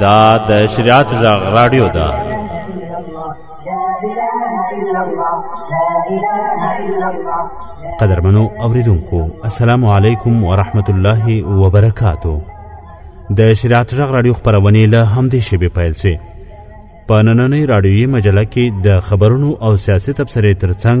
دا د شریعت غږ رادیو ده قدرمنو اوریدونکو السلام علیکم ورحمت الله وبرکاتو د شریعت غږ رادیو خبرونه له همدې شیبې پیل شوه په نننۍ رادیویي مجله کې د خبرونو او سیاسي تبصرې ترڅنګ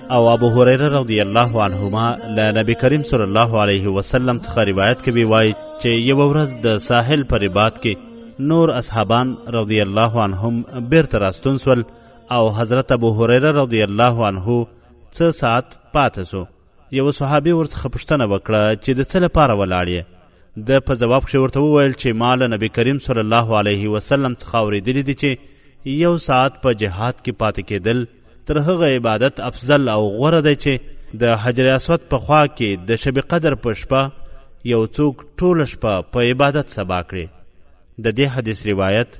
او ابو هريره رضی الله عنهما له نبی کریم صلی الله علیه وسلم څخه روایت کوي وایي چې یوه ورځ د ساحل په رباط کې نور اصحابان رضی الله عنهم بیرته راستون سول او حضرت ابو هريره رضی الله عنه څه ساعت پاتې سو یو صحابي ورڅخه پوښتنه وکړه چې د څه لپاره ولاړ ده په ځواب کښې ورته وویل چې ما له نبی کریم صلی الله علیه وسلم څخه اوریدلی دي چې یو ساعت په جهاد کې پاتې کېدل تر هغه عبادت افضل او غوره دی چې د حجر اسود په خوا کې د شب قدر په شپه یو څوک ټوله شپه په عبادت سبا کړي د دې حدیث روایت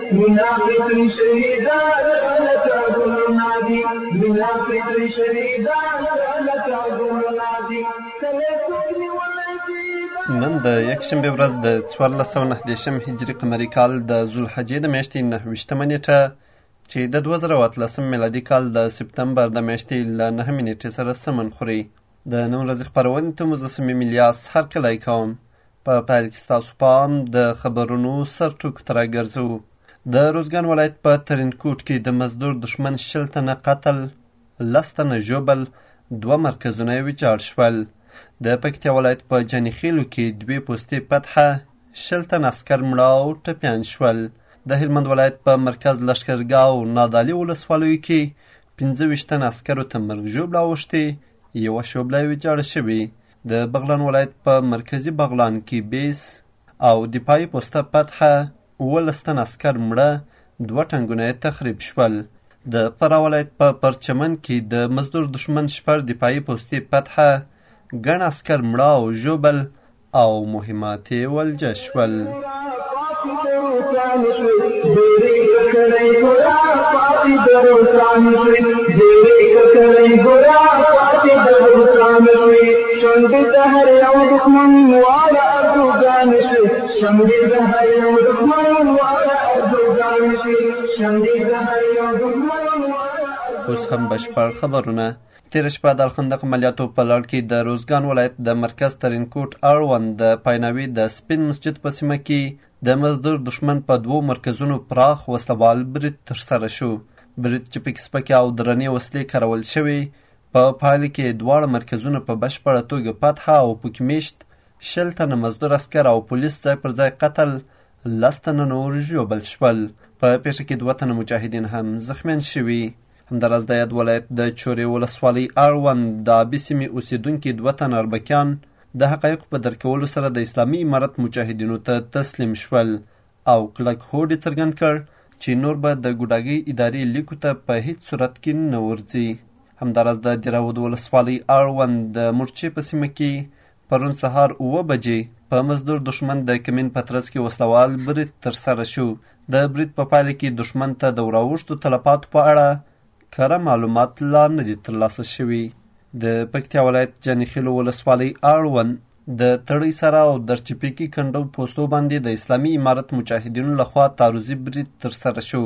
مینا فکري شهیدان لکه ګلونه دي مینا فکري شهیدان لکه ګلونه دي کله څوک نیولی دي نن د یکشنبې ورځ د څوارلس سوه نهه دېرشم هجري قمري کال د ذوالحجې د میاشتې نهه ویشتمه نېټه چې د دوه زره او اتلسم میلادي کال د سپتمبر د میاشتې له نهمې نېټې سره سمون خوري د نن ورځې خپرونې ته مو زه صمیم الیاس هرکلی کوم په پیل کې ستاسو پام د خبرونو سر ټکو ته راګرځو د روزګان ولایت په ترینکوټ کې د مزدور دښمن شل تنه قتل لس تنه ژوبل دوه مرکزونه ویجاړ شول د پکتیا ولایت په جانیخیلو کې دوې پوستې فتحه شل تنه عسکر مړه او ټپیان شول د هلمند ولایت په مرکز لښکرګاه او نادعلي ولسوالیو کې پنځه ویشت تن عسکرو ته مرګ ژوبله اوښتې، یوه شوبله ویجاړه شوې. د بغلان ولایت په مرکزي بغلان کې بیس او دفاعي پوسته فتحه اوولس تن عسکر مړه، دوه ټنګونه یې تخریب شول. د فراه ولایت په پرچمن کې د مزدور دښمن شپږ دفاعي پوستې فتحه، ګڼ عسکر مړه او ژوبل، او مهمات یې ولجه شول. اوس هم بشپړ خبرونه تېره شپه د الخندق عملیاتو په لړ کې د روزګان ولایت د مرکز ترینکوټ اړوند د پایناوي د سپین مسجد په سیمه کې د مزدور دښمن په دوو مرکزونو پراخ وسلوال برید ترسره شو برید چې پکې سپکې او درنې وسلې کارول شوې په پایله کې دواړه مرکزونه په بشپړه توګه فتح او پکې میشت شل تنه مزدور عسکر او پولیس ځای پر ځای قتل لس تنه نور ژوبل شول په پیښه کې دوه تنه مجاهدین هم زخمیان شوي همداراز د یاد ولایت د چورې ولسوالۍ اړوند د ابي سیمې اوسېدونکي دوه تن اربکیان د حقایقو په درک کولو سره د اسلامي امارت مجاهدینو ته تسلیم شول او کلک هوډ یې څرګند کړ چې نور به د ګوډاګۍ ادارې لیکو ته په هیڅ صورت کې نه ورځي همداراز د دیراود ولسوالۍ اړوند د مورچې په سیمه کې پرون سهار اووه بجې په مزدور دښمن د کمین په ترڅ کې وسلوال برید ترسره شو د برید په پایله کې دښمن ته د وراوښتو تلفاتو په اړه کره معلومات لا نه دي ترلاسه شوي د پکتیا ولایت جانیخیلو ولسوالۍ اړوند د تړۍ سره او درچپیکي کنډو پوستو باندې د اسلامي امارت مجاهدینو لخوا تعرضي برید ترسره شو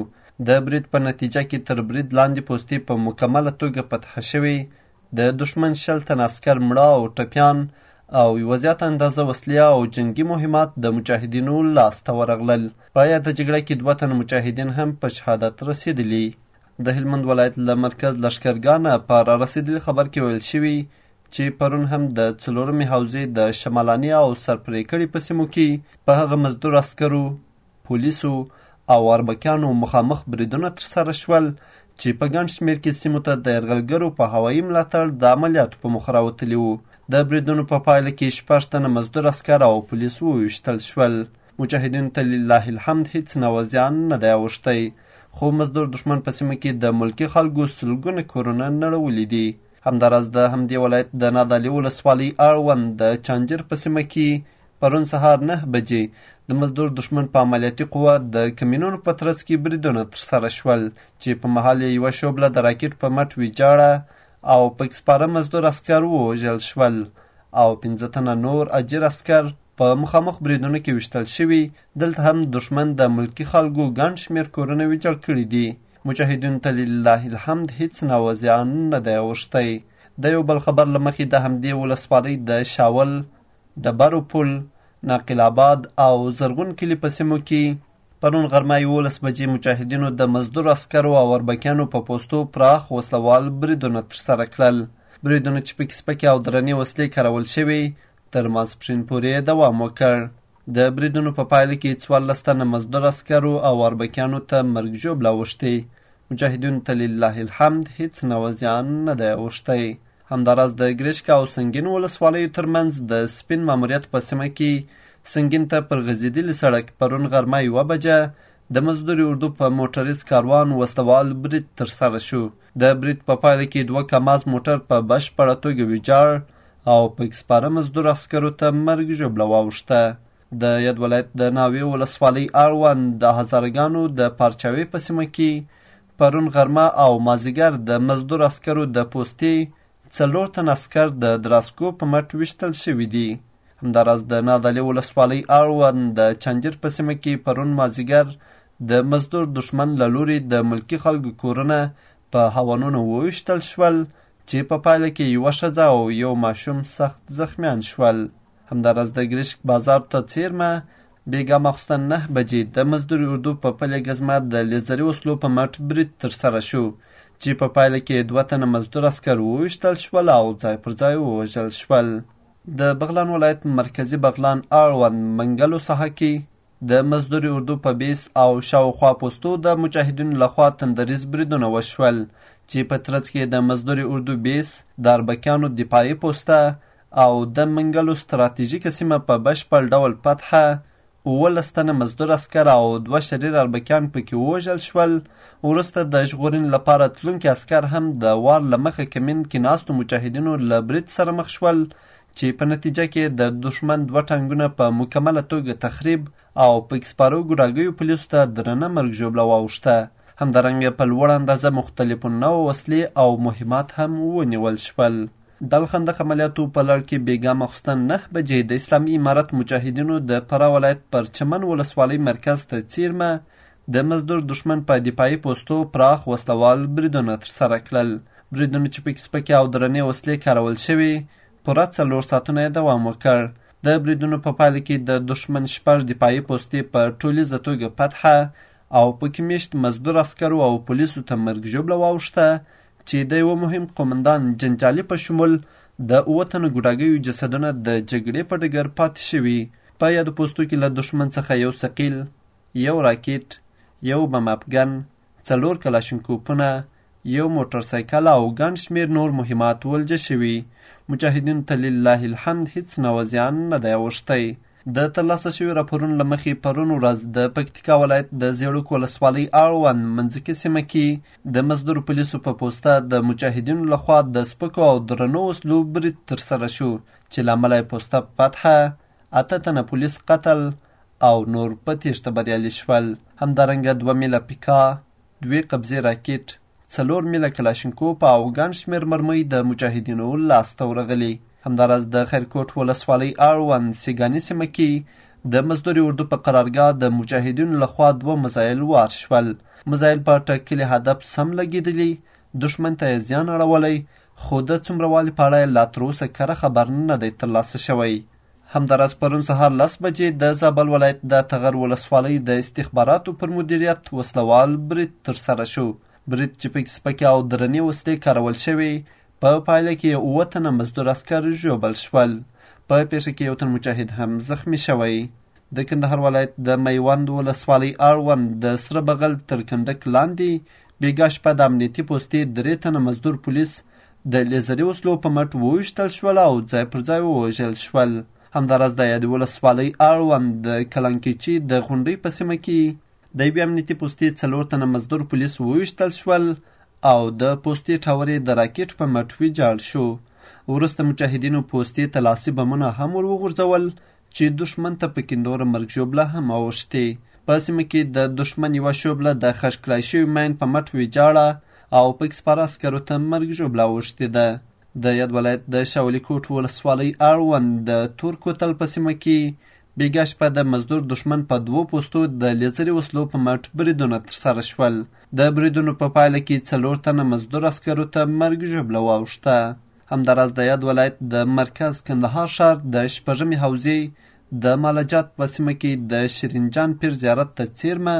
د برید په نتیجه کې تر برید لاندې پوستې په مکمله توګه فتح شوې د دښمن شل تن عسکر مړه او ټپیان او یوه زیاته اندازه وسلې او جنګي مهمات د مجاهدینو لاس ته ورغلل په یاده جګړه کې دوه تنه مجاهدین هم په شهادت رسېدلي د هلمند ولایت له مرکز لښکرګاه نه په را رسېدلي خبر کې ویل شوي چې پرون هم د څلورمې حوزې د شمالاني او سرپرې کړې په سیمو کې په هغه مزدور عسکرو پولیسو او اربکیانو مخامخ بریدونه ترسره شول چې په ګڼ شمېر کې سیمو ته د یرغلګرو په هوایي ملاتړ د عملیاتو په مخ راوتلي وو د بریدونو په پایله کې شپږ تنه مزدور عسکر او پولیس وویشتل شول مجاهدینو ته لله الحمد هیڅ نوع زیان نه دی اوښتی خو مزدور دښمن په سیمه کې د ملکي خلکو سلګونه کورونه نړولي دي همداراز د همدې ولایت د نادعلي ولسوالۍ اړوند د چانجر په سیمه کې پرون سهار نه بجې د مزدور دښمن په عملیاتي قوه د کمینونو په ترڅ کې بریدونه ترسره شول چې په مهال یې یوه شوبله د راکټ په مټ ویجاړه او پکې سپاره مزدور عسکر ووژل شول او پنځه تنه نور اجیر عسکر په مخامخ بریدونو کې وشتل شوي دلته هم دښمن د ملکي خلکو ګڼ شمېر کورونه ویجاړ کړي دي مجاهدینو ته لله الحمد هیڅ نوع زیان نه دی اوښتی د یو بل خبر له مخې د همدې ولسوالۍ د شاول ډبرو پل، ناقل اباد او زرغون کلي په سیمو کې پرون غرمه یولس بجې مجاهدینو د مزدور عسکرو او اربکیانو په پوستو پراخ وسله وال بریدونه ترسره کړل. بریدونه چې پکې سپکې او درنې وسلې کارول شوې، تر ماسپښین پورې دوام وکړ. د بریدونو په پایله کې څوارلس تنه مزدور عسکرو او اربکیانو ته مرګ ژوبله اوښتې. مجاهدینو ته لله الحمد هیڅ نوه زیان نه دی اوښتی. همداراز د ګرشک او سنګین ولسوالیو ترمنځ د سپین ماموریت په سیمه کې سنګین ته پر غځېدلي سړک پرون غرمه یوه بجه د مزدوري اردو په موټریز کاروان وسلوال برید ترسره شو د برید په پایله کې دوه کماز موټر په بشپړه توګه ویجاړ او پکې سپاره مزدور عسکرو ته مرګ ژوبله واوښته د یاد ولایت د ناوې ولسوالۍ اړوند د هزارګانو د پارچاوې په سیمه کې پرون غرمه او مازیګر د مزدور عسکرو د پوستې څلور تن عسکر د دراسکو په مټ ویشتل شوي دي. همداراز د نادعلي ولسوالۍ اړوند د چنجر په سیمه کې پرون مازیګر د مزدور دښمن له لوري د ملکي خلکو کورونه په هوانونو وویشتل شول چې په پایله کې یوه ښځه او یو ماشوم سخت زخمیان شول. همداراز د ګریشک بازار ته څیرمه بیګا ماخوستن نه بجې د مزدوري اردو په پلې ګزمه د لیزري وسلو په مټ برید ترسره شو چې په پایله کې دوه تنه مزدور عسکر وویشتل شول او ځای پر ځای ووژل شول د بغلان ولایت مرکزي بغلان اړوند منګلو ساحه کې د مزدوري اردو په بیس او شاوخوا پوستو د مجاهدینو لخوا تندریز بریدونه وشول چې په ترڅ کې د مزدوري اردو بیس د اربکیانو دفاعي پوسته او د منګلو ستراتیژیکه سیمه په بشپړ ډول فتحه، اوولس تنه مزدور عسکر او دوه شریر اربکیان پکې ووژل شول، وروسته د ژغورنې لپاره تلونکي عسکر هم د وار له مخه کمین کې ناستو مجاهدینو له برید سره مخ شول چې په نتیجه کې د دښمن دوه ټانګونه په مکمله توګه تخریب او پکې سپارو ګوډاګیو پولیسو ته درنه مرګ ژوبله واوښته. همدارنګه په لوړه اندازه مختلف نوع وسلې او مهمات هم ونیول شول دل خندق عملیاتو په لړ کې بیګا مخستن نه بجې د اسلامي امارت مجاهدینو د فراه ولایت پر چمن ولسوالۍ مرکز ته څیرمه د مزدور دښمن په دفاعي پوستو پراخ وسلوال بریدونه ترسره کړل بریدونه چې پکې سپکې او درنې وسلې کارول شوې پوره څلور ساعتونه یې دوام وکړ د بریدونو په پایله کې د دښمن شپږ دفاعي پوستې په ټولیزه توګه فتحه او پکې میشت مزدور عسکرو او پولیسو ته مرګ ژوبله واوښته چې د یوه مهم قومندان جنجالي په شمول د اووه تنو ګوډاګیو جسدونه د جګړې په ډګر پاتې شوي په یادو پوستو کې له دښمن څخه یو ثقیل یو راکټ یو بماپګن څلور کلاشینکوپونه یو موټر سایکل او ګڼ شمیر نور مهمات ولجه شوي مجاهدینو ته لله الحمد هیڅ نوع زیان نه دی اوښتی د ترلاسه شوي راپورونو له مخې پرون ورځ د پکتیکا ولایت د زیړوک ولسوالۍ اړوند منځکي سیمه کې د مزدور پولیسو په پوسته د مجاهدینو لخوا د سپکو او درنو وسلو برید ترسره شو چې له امله یې پوسته فتحه اته تنه پولیس قتل او نور په تیښته بریالي شول همدارنګه دوه میله پیکا دوې قبضې راکټ، څلور میله کلاشینکوپ او ګڼ شمېر مرمۍ د مجاهدینو لاس ته ورغلي. همداراز د خیرکوټ ولسوالۍ اړوند سیګاني سیمه کې د مزدوري اردو په قرارګاه د مجاهدینو لخوا دوه مزایل وار شول. مزایل په ټاکلي هدف سم لګېدلي، دښمن ته یې زیان اړولی، خو د څومره والي په اړه لا تر اوسه کره خبر نه دی ترلاسه شوی. همداراز پرون سهار لس بجې د زابل ولایت د تغر ولسوالۍ د استخباراتو پر مدیریت وسله وال برید ترسره شو برید چې پکې سپکې او درنې وسلې کارول شوې په پایله کې اووه تنه مزدور عسکر ژوبل شول په پیښه کې یو تن مجاهد هم زخمی شوی د کندهار ولایت د میوند ولسوالۍ اړوند د سره بغل تر کنډک لاندې بیګا شپه د امنیتي پوستې درې تنه مزدور پولیس د لیزري وسلو په مټ وویشتل شول او ځای پر ځای ووژل شول. همداراز د یادې ولسوالۍ اړوند د کلانکیچي د غونډۍ په سیمه کې د یوې امنیتي پوستې څلور تنه مزدور پولیس وویشتل شول او د پوستې ټاور یې د راکټ په مټ ویجاړ شو. وروسته مجاهدینو پوستې ته لاسي بمونه هم ور وغورځول چې دښمن ته په کې نوره مرګ ژوبله هم اوښتې. په سیمه کې د دښمن یوه شوبله د خښ کړای شوي ماین په مټ ویجاړه او په کې سپاره عسکرو ته مرګ ژوبله اوښتې ده. د یاد ولایت د شاولي کوټ ولسوالۍ اړوند د تور کوتل په سیمه کې بیګا شپه د مزدور دښمن په دوو پوستو د لیزري وسلو په مټ بریدونه ترسره شول. د بریدونو په پایله کې څلور تنه مزدور عسکرو ته مرګ ژوبله واوښته. همداراز د یاد ولایت د مرکز کندهار ښار د شپږمې حوزې د مالجات په سیمه کې د شیرینجان پیر زیارت ته څیرمه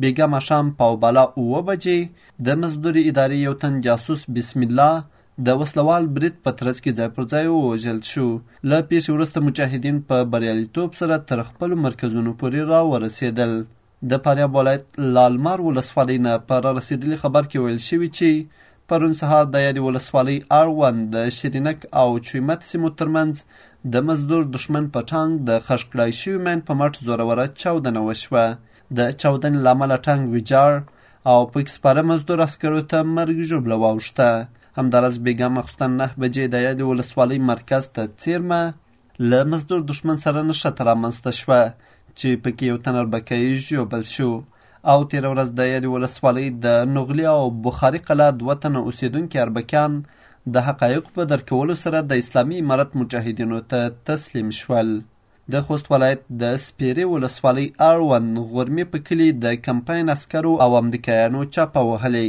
بیګا ماښام پاوبالا اووه بجې د مزدوري ادارې یو تن جاسوس بسم الله د وسلوال برید په ترڅ کې ځای پر ځای ووژل شو له پیښې وروسته مجاهدین په بریالیتوب سره تر خپلو مرکزونو پورې راورسېدل د فاریاب ولایت لالمار ولسوالۍ نه په رارسېدلي خبر کې ویل شوي چې پرون سهار د یادې ولسوالۍ اړوند د شیرینک او چویمت سیمو ترمنځ د مزدور دښمن په ټانګ د خښ کړای شوي مین په مټ زوروره چاودنه وشوه. د چاودنې له امله ټانګ ویجاړ او پکې سپاره مزدور عسکرو ته مرګ ژوبله واوښته. همداراز بېګا ماخوستن نهه بجې د یادې ولسوالۍ مرکز ته څېرمه له مزدور دښمن سره نښته رامنځته شوه چې پکې یو تن اربکی ژوبل شو او تېره ورځ د یادې ولسوالۍ د نغلي او بخاري قلا دوه تنه اوسېدونکي اربکیان د حقایقو په درک کولو سره د اسلامي امارت مجاهدینو ته تسلیم شول. د خوست ولایت د سپېرې ولسوالۍ اړوند غورمې په کلي د کمپاین عسکرو او امریکایانو چاپه وهلې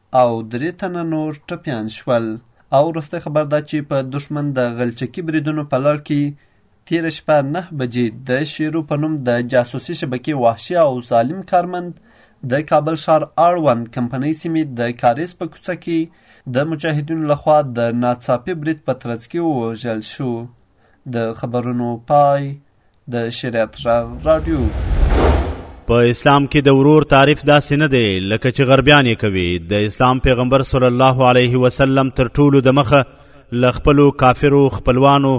او درې تنه نور ټپیان شول او وروستی خبر دا چې په دښمن د غلچکي بریدونو په لړ کې تیره شپه نه بجې د شیرو په نوم د جاسوسي شبکې وحشي او ظالم کارمند د کابل ښار اړوند کمپنۍ سیمې د کاریز په کوڅه کې د مجاهدینو لخوا د ناڅاپي برید په ترڅ کې ووژل شو د خبرونو پای د شریعت غږ رادیو په اسلام کې د ورور تعریف داسې نه دی لکه چې غربیان یې کوي د اسلام پیغمبر صلی الله علیه وسلم تر ټولو د مخه له خپلو کافرو خپلوانو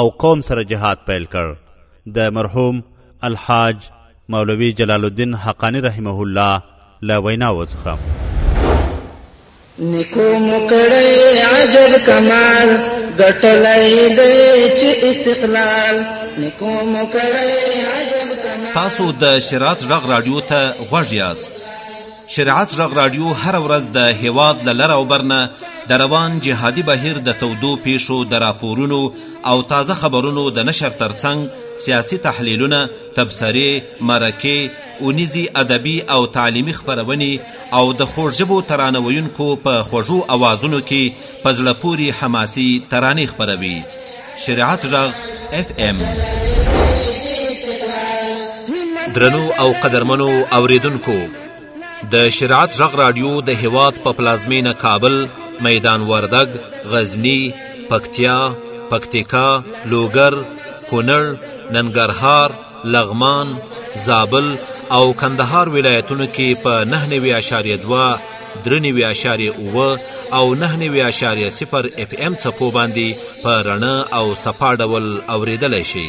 او قوم سره جهاد پیل کړ د مرحوم الحاج مولوي جلال الدین حقاني رحمه الله له ویناوو څخه نیکو مکړی عجب کمال ګټلای دی چې استقلال نیکو مکړی عجب کمال تاسو د شرات ژغ رادیو ته غوږ یاست شریعت غږ راډیو هره ورځ د هیواد له لر او برنه د روان جهادي بهیر د تودو پیښو د راپورونو او تازه خبرونو د نشر ترڅنګ سیاسي تحلیلونه تبصرې، مرکې، اونیزې ادبي او تعلیمي خپرونې او د خوږ ژبو ترانه ویونکو په خوږو اوازونو کې په زړه پورې حماسي ترانې خپروي. شریعت غږ اف ام. درنو او قدرمنو اوریدونکو! د شریعت غږ راډیو د هیواد په پلازمینه کابل میدان وردګ غزنی پکتیا پکتیکا لوګر کونړ ننګرهار لغمان زابل او کندهار ولایتونو کې په 99.2 درې نوي اعشاریې اووه او نه نوي اعشاریې صفر اف ام څپو باندې په رڼه او سپا ډول اورېدلی شئ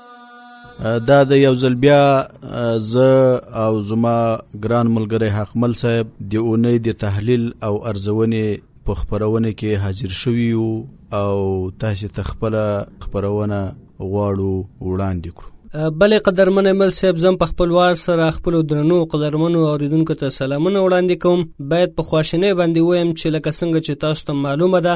دا د یو ځل بیا زه او زما ګران ملګری حقمل صاحب د اونۍ د تحلیل او ارزونې په خبرونه کې حاضر شوی یو او تاسو ته خپل خبرونه غواړو وړاندې کړو بلې قدرمن عمل صاحب زم په خپل وار سره خپل درنو قدرمنو اوریدونکو ته سلامونه وړاندې کوم باید په خواشینه باندې وایم چې لکه څنګه چې تاسو ته معلومه ده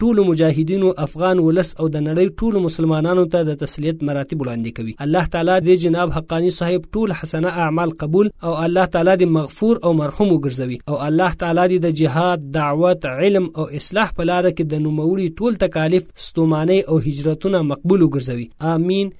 ټولو مجاهدینو افغان ولس او د نړۍ ټولو مسلمانانو ته د تسلیت مراتب وړاندې کوي الله تعالی دې جناب حقانی صاحب ټول حسنه اعمال قبول او الله تعالی دې مغفور او مرحوم وګرځوي او الله تعالی دې د جهاد دعوت علم او اصلاح په لار کې د نوموړي ټول تکالیف ستومانه او هجرتونه مقبول وګرځوي امين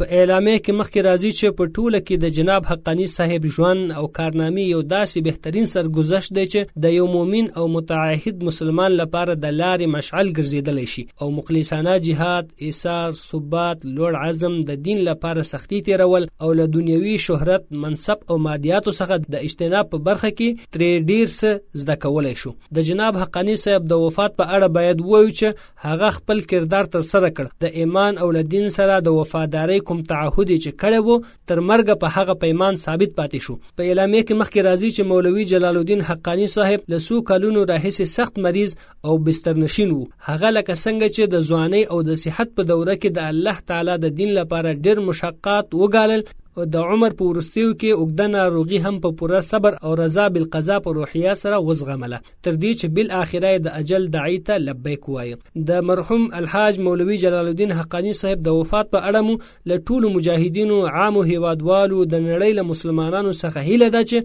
په اعلامیه کې مخکې راځي چې په ټوله کې د جناب حقانی صاحب ژوند او کارنامې یو داسې بهترین سرګذشت دی چې د یو مؤمن او متعهد مسلمان لپاره د لارې مشعل ګرځیدلی شي او مخلصانه جهاد ایثار ثبات لوړ عزم د دین لپاره سختی تیرول او له دنیوي شهرت منصب او مادیاتو څخه د اجتناب په برخه کې ترې ډیر څه زده کولای شو د جناب حقانی صاحب د وفات په اړه باید وایو چې هغه خپل کردار تر سره کړ د ایمان او لدین سره د وفاداری کوم تعهد چې کړی وو تر مرګ په هغه پیمان ثابت پاتې شو په اعلامیه کې مخکې راځي چې مولوی جلال الدین حقانی صاحب له سو کلونو راهیسې سخت مریض او بستر نشین وو هغه لکه څنګه چې د ځواني او د صحت په دوره کې د الله تعالی د دین لپاره ډیر مشقات وګالل او د عمر په ورستیو کې اوګدنه روغي هم په پوره صبر او رضا بالقضا په روحیه سره وزغمله تر دې چې بل اخره د اجل دعی ته لبیک وایي د مرحوم الحاج مولوی جلال الدین حقانی صاحب د وفات په اړه مو له ټولو مجاهدینو عامو هیوادوالو د نړۍ له مسلمانانو څخه هیله ده چې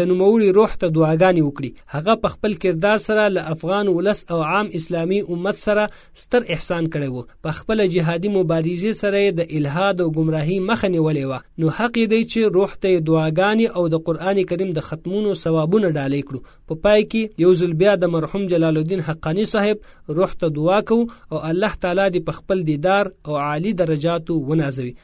د نوموړي روح ته دعاګانې وکړي هغه په خپل کردار سره له افغان ولس او عام اسلامي امت سره ستر احسان کړی وو په خپل جهادي مبارزې سره د الهاد او گمراهي مخه نیولې و نو حق دی چې روح ته دعاګانې او د قران کریم د ختمونو ثوابونه ډالې کړو په پا پای کې یو ځل بیا د مرحوم جلال الدین حقانی صاحب روح ته دعا کو او الله تعالی دې په خپل دیدار او عالی درجاتو ونازوي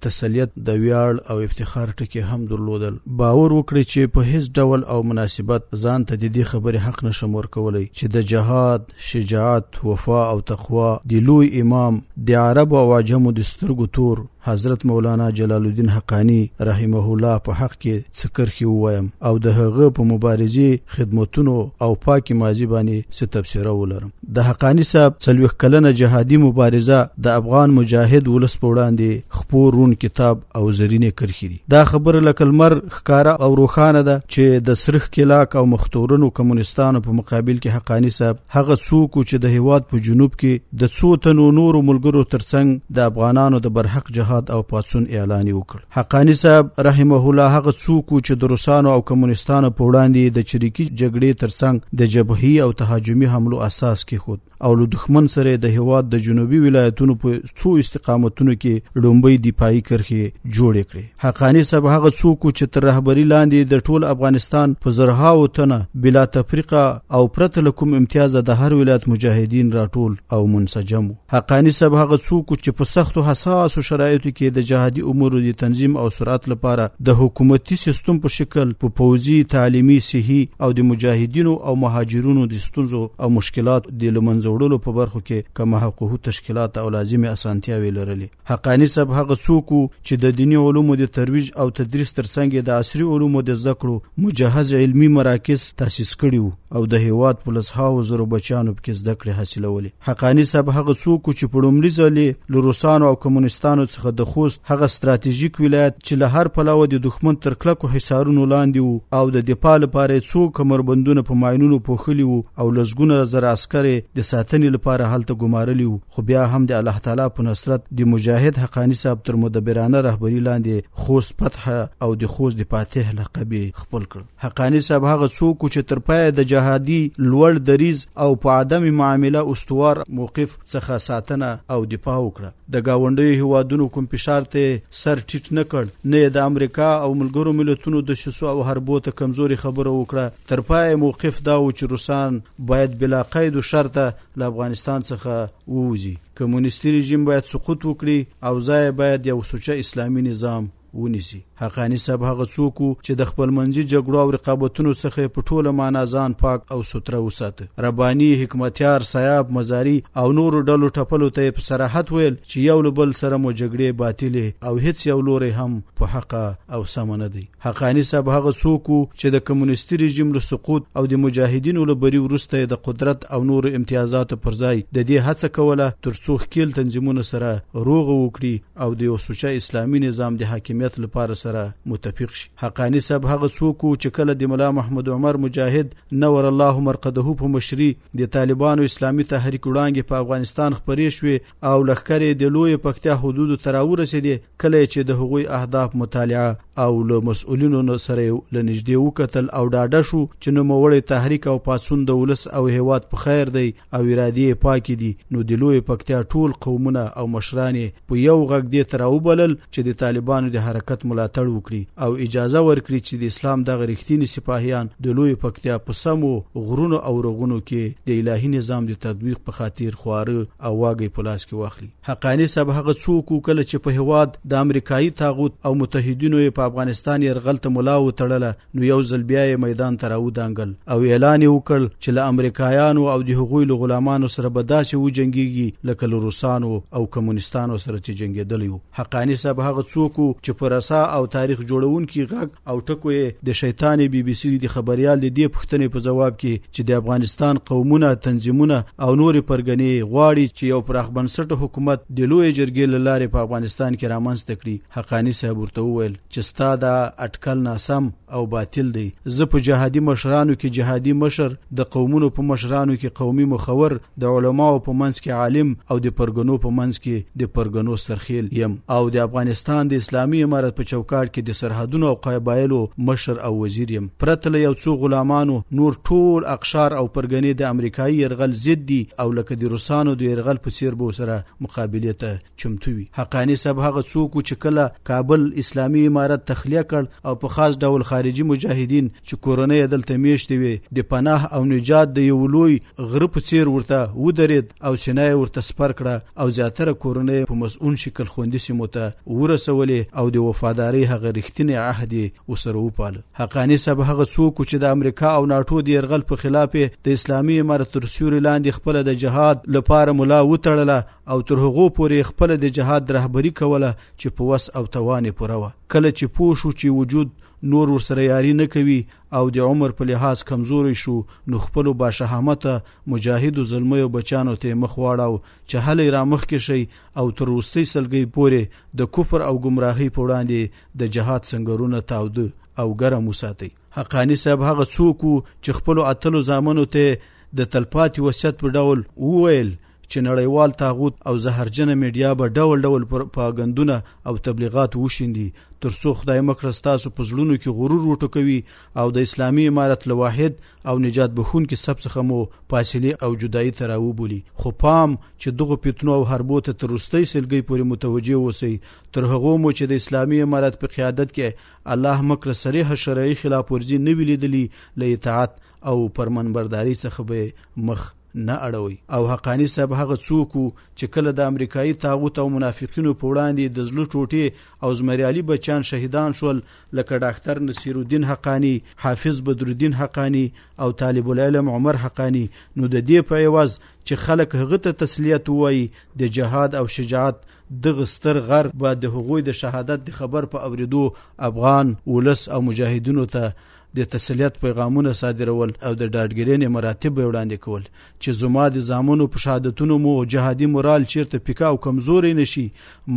تسلیت، د ویاړ او افتخار ټکي هم درلودل. باور وکړئ چې په هیڅ ډول او مناسبت ځان ته د دې خبرې حق نه شم ورکولی چې د جهاد، شجاعت، وفا او تقوا د لوی امام، د عربو او عجمو د سترګو تور حضرت مولانا جلال الدین حقاني رحمه الله په حق کې څه کرښې ووایم او د هغه په مبارزې، خدمتونو او پاکې ماضي باندې څه تبصره ولرم. د حقانی صاحب څلويخ کلنه جهادي مبارزه د افغان مجاهد ولس په وړاندې خپور رون کتاب او زرینې کرښې دي دا خبره لکه لمر ښکاره او روښانه ده چې د سرخ کلاک او مختورنو کمونستانو په مقابل کې حقانی صاحب هغه څوک چې د هیواد په جنوب کې د څو تنو نورو ملګرو ترڅنګ د افغانانو د برحق جهاد او پاتسون اعلان وکړ حقانی صاحب رحمه الله هغه څوک و چې د روسانو او کمونستانو په وړاندې د چریکي جګړې ترڅنګ د جبهي او تهاجمي حملو اساس کې خود او له دښمن سره د هواد د جنوبي ولایتونو په څو استقامتونو کې لومبۍ دفاعي کرخي جوړې کړې حقانی صاحب هغه څوک چې تر رهبری لاندې د ټول افغانستان په زرهاو تنه بلا تفریقه او پرته له کوم امتیازه د هر ولایت مجاهدین راټول او منسجم حقانی صاحب هغه څوک چې په سختو حساسو شرایطو کې د جهادي امورو د تنظیم او سرعت لپاره د حکومتي سیستم په شکل په پوځي تعلیمي صحي او د مجاهدینو او مهاجرونو د ستونزو او مشکلات د لمنځه وړلو په برخو کې کمه حقوقو تشکیلات او لازمې اسانتیاوې لرلې حقاني صاحب هغه څوک وو چې د دیني علومو د ترویج او تدریس ترڅنګ یې د عصري علومو د زده کړو مجهز علمي مراکز تاسیس کړي وو او د هیواد په لسهاوو زرو بچیانو پکې زده کړې حاصلولې حقاني صاحب هغه څوک وو چې په لومړي ځل یې له روسانو او کمونیستانو څخه د خوست هغه ستراتیژیک ولایت چې له هر پلوه د دښمن تر کلکو حصارونو لاندې وو او د دفاع لپاره یې څو کمربندونه په ماینونو پوښلي وو او لسګونه زره عسکر د ساتنې لپاره هلته ګمارلي وو خو بیا هم د الله تعالی په نصرت د مجاهد حقانی صاحب تر مدبرانه رهبری لاندې خوست فتح او د خوست د فاتح لقب خپل کړ حقانی صاحب هغه څوک چې تر پای د جهادي لوړ دریز او په عدم معامله استوار موقف څخه ساتنه او دفاع وکړه د گاونډیو هیوادونو کوم فشار ته سر ټیټ نه کړ نه د امریکا او ملګرو ملتونو د شسو او حربو ته کمزوري خبره وکړه تر پای موقف دا و چې روسان باید بلا قید و شرطه له افغانستان څخه ووځي کمونیستي رژیم باید سقوط وکړي او ځای باید یو سوچه اسلامي نظام ونیسي حقانی صاحب هغه څوک چې د خپل منځي جګړو او رقابتونو څخه په ټوله معنا ځان پاک او ستره وساته ربانی حکمتیار صاحب مزاری او نور ډلو ټپلو ته په صراحت ویل چې یو لبل سره مو جګړې باطلې او هیڅ یو لوري هم په حق او سم نه دی حقاني صاحب هغه څوک و چې د کمونیستي رژیم له سقوط او د مجاهدینو له بري وروسته یې د قدرت او نورو امتیازاتو پر ځای د دې هڅه کوله تر څو ښکیل تنظیمونه سره روغه وکړي او د یو سوچه اسلامي نظام د حاکمیت لپاره سره متفق شي حقاني صاحب هغه څوک و چې کله د ملا محمد عمر مجاهد نور الله مرقده په مشري د طالبانو اسلامي تحریک وړانګې په افغانستان خپرې شوې او لښکرې د لوی پکتیا حدودو ته راورسېدې کله یې چې د هغوی اهداف مطالعه او له مسؤلینو نه سره یې له نږدې وکتل او ډاډه شو چې نوموړی تحریک او پاڅون د ولس او هیواد په خیر دی او ارادې یې پاکې دي نو د لویې پکتیا ټول قومونه او مشران یې په یو غږ دې ته راوبلل چې د طالبانو د حرکت ملاتړ وکړي او اجازه ورکړي چې د اسلام دغه رښتیني سپاهیان د لویې پکتیا په سمو غرونو او رغونو کې د الهي نظام د تطبیق په خاطر خواره او واګي په لاس کې واخلي حقاني صاحب هغه څوک و کله چې په هېواد د امریکایي طاغوت او متحدینو یې په افغانستان یرغل ته ملا وتړله نو یو ځل بیا یې میدان ته راودانګل او اعلان یې وکړ چې له امریکایانو او د هغوی له غلامانو سره به داسې وجنګېږي لکه له روسانو او کمونیستانو سره چې جنګېدلی و حقاني صاحب هغه څوک و چې په رسا او تاریخ جوړونکي غږ او ټکو یې د شیطانې بي بي سي د خبریال د دې پوښتنې په ځواب کې چې د افغانستان قومونه، تنظیمونه او نورې پرګنې غواړي چې یو پراخ بنسټه حکومت د لویې جرګې له لارې په افغانستان کې رامنځته کړي، حقاني صاحب ورته وویل چې ستا دا اټکل ناسم او باطل دی. زه په جهادي مشرانو کې جهادي مشر، د قومونو په مشرانو کې قومي مخور د علماوو په منځ کې عالم او د پرګنو په منځ کې د پرګنو سرخیل یم او د افغانستان د اسلامي امارت په چوکاټ کې د سرحدونو او قبایلو مشر او وزیر یم پرته له یو څو غلامانو نور ټول اقشار او پرګنې د امریکایي یرغل ضد دي او لکه د روسانو د یرغل په څیر به سره مقابله ته چمتو وي حقاني صاحب هغه څوک و چې کله کابل اسلامي امارت تخلیه کړ او په خاص ډول خارجي مجاهدین چې کورنۍ یې دلته میشتې وې د پناه او نجات د یو لوی غره په څیر ورته ودرید او سینه یې ورته سپر کړه او زیاتره کورنۍ په مسؤون شکل خوندي سیمو ته ورسولې او د وفادارۍ هغه رښتینی عهد یې ورسره وپاله حقاني صاحب هغه څوک چې د امریکا او ناټو د یرغل په خلاف د اسلامي امارت تر سیوري لاندې خپله د جهاد لپاره ملا وتړله او تر هغو پورې خپل د جهاد رهبری کوله چې په وس او توان پوره وه کله چې پوه شو چې وجود نور ورسره یاری نه کوي او د عمر په لحاظ کمزوري شو نو خپل باشهامته مجاهد زلمیو بچانو ته مخ واړاو چې هلې را مخ کې شي او تر وستي سلګي پورې د کفر او گمراهي په وړاندې د جهاد څنګهونه تاوده او ګرم وساتي حقانی صاحب هغه څوک وو چې خپل اتلو زامنو ته د تلپاتې وصیت په ډول وویل چې نړیوال تاغوت او زهرجنه میډیا به ډول ډول پروپاګندونه او تبلیغات وشیندي ترڅو خدای مکړه ستاسو په زړونو کې غرور وټکوي او د اسلامي امارت له واحد او نجات بخونکي سب څخه مو فاصلې او جدایي ته راوبولي خو پام چې دغو فتنو او حربو ته تر وروستۍ سلګۍ پورې متوجه اوسئ تر هغو مو چې د اسلامي امارت په قیادت کې الله مو کړه صریح شرعي خلاف ورزي نه وی لیدلی له اطاعت او پرمنبرداري څخه به مخ نه اړوي او حقانی صاحب هغه څوک چې کله د امریکایي تاغوت او منافقینو په وړاندې د زړه ټوټې او زمریالي بچان شهیدان شول لکه ډاکتر نصیر الدین حقانی حافظ بدرالدین حقانی او طالب العلم عمر حقانی نو د دې په عوض چې خلک هغه ته تسلیت وایي د جهاد او شجاعت دغه ستر غر به د هغوی د شهادت د خبر په اوریدو افغان ولس او مجاهدینو ته د تسلیت پیغامونه صادرول او د ډاډګیرنې مراتب به وړاندې کول چې زما د زامنو په شهادتونو مو جهادي مورال چیرته پیکا او کمزوري نشي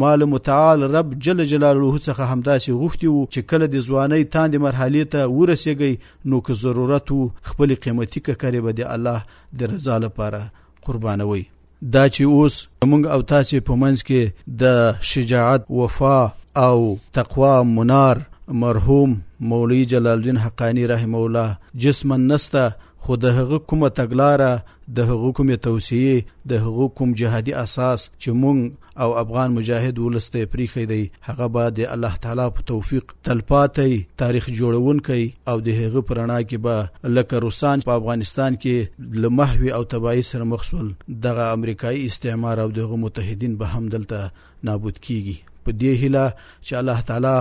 مال متعال رب جل جلاله څخه همداسې غوښتي وو چې کله د ځواني تاند مرحله ته ورسیږي نو که ضرورت وو خپل قیمتي ککرې به د الله د رضا لپاره قربانوي دا چې اوس موږ او تاسې په منځ کې د شجاعت وفا او تقوا منار مرحوم مولوی جلال الدین حقانی رحمه الله جسما نسته خو د هغه کومه تګلاره د هغه کومه توصیه د هغه کوم جهادي اساس چې مونږ او افغان مجاهد ولس ته پریخی دی هغه به د الله تعالی په توفیق تلپاتې تاریخ جوړونکي او د هغه پرانا کې به لکه روسان په افغانستان کې لمحوي او تباہي سره مخ شول دغه امریکایي استعمار او دغه متحدین به هم دلته نابود کیږي په دې هله چې الله تعالی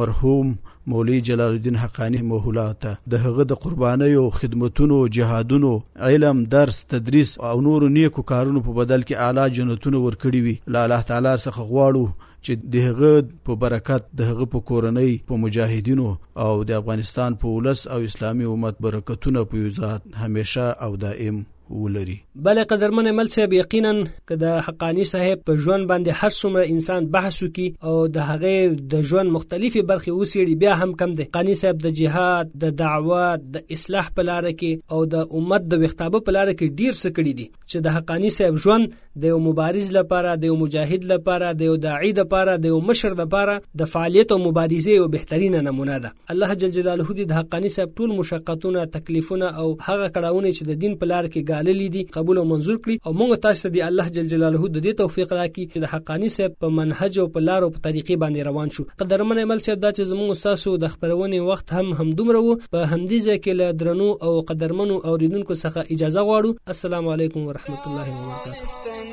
مرحوم مولوی جلال الدین حقانی موهولا ته د هغه د قربانیو خدمتونو جهادونو علم درس تدریس او نورو نیکو کارونو په بدل کې اعلی جنتونه ورکړي وي له الله تعالی څخه غواړو چې د هغه په برکت د هغه په کورنۍ په مجاهدینو او د افغانستان په ولس او اسلامي امت برکتونه په یوزات همیشه او دائم ولري بله قدرمن مل صاحب یقینا که د حقانی صاحب په ژوند باندې هر څومره انسان بحث وکي او د هغه د ژوند مختلفې برخې وسیړي بیا هم کم دی قانی صاحب د جهاد د دعوت د اصلاح په لار کې او د امت د وختابه په لار کې ډیر څه کړی دي چې د حقانی صاحب ژوند د یو مبارز لپاره د یو مجاهد لپاره د یو داعی لپاره د یو مشر لپاره د فعالیت او مبارزې یو بهترینه نمونه ده الله جل جلاله دې د حقانی صاحب ټول مشقتونه تکلیفونه او هغه کړهونه چې د دین په لار کې غاللې دي قبول او منزور کړي او موږ تاسو ته دې الله جل جلاله د دې توفیق راکړي چې د حقانی صاحب په منهج او په لار او په طریقې باندې روان شو قدرمن عمل صاحب دا چې زموږ تاسو د خبرونې وخت هم همدومره وو په همدې ځای کې له درنو او قدرمنو اوریدونکو څخه اجازه غواړو السلام علیکم ورحمت الله وبرکاته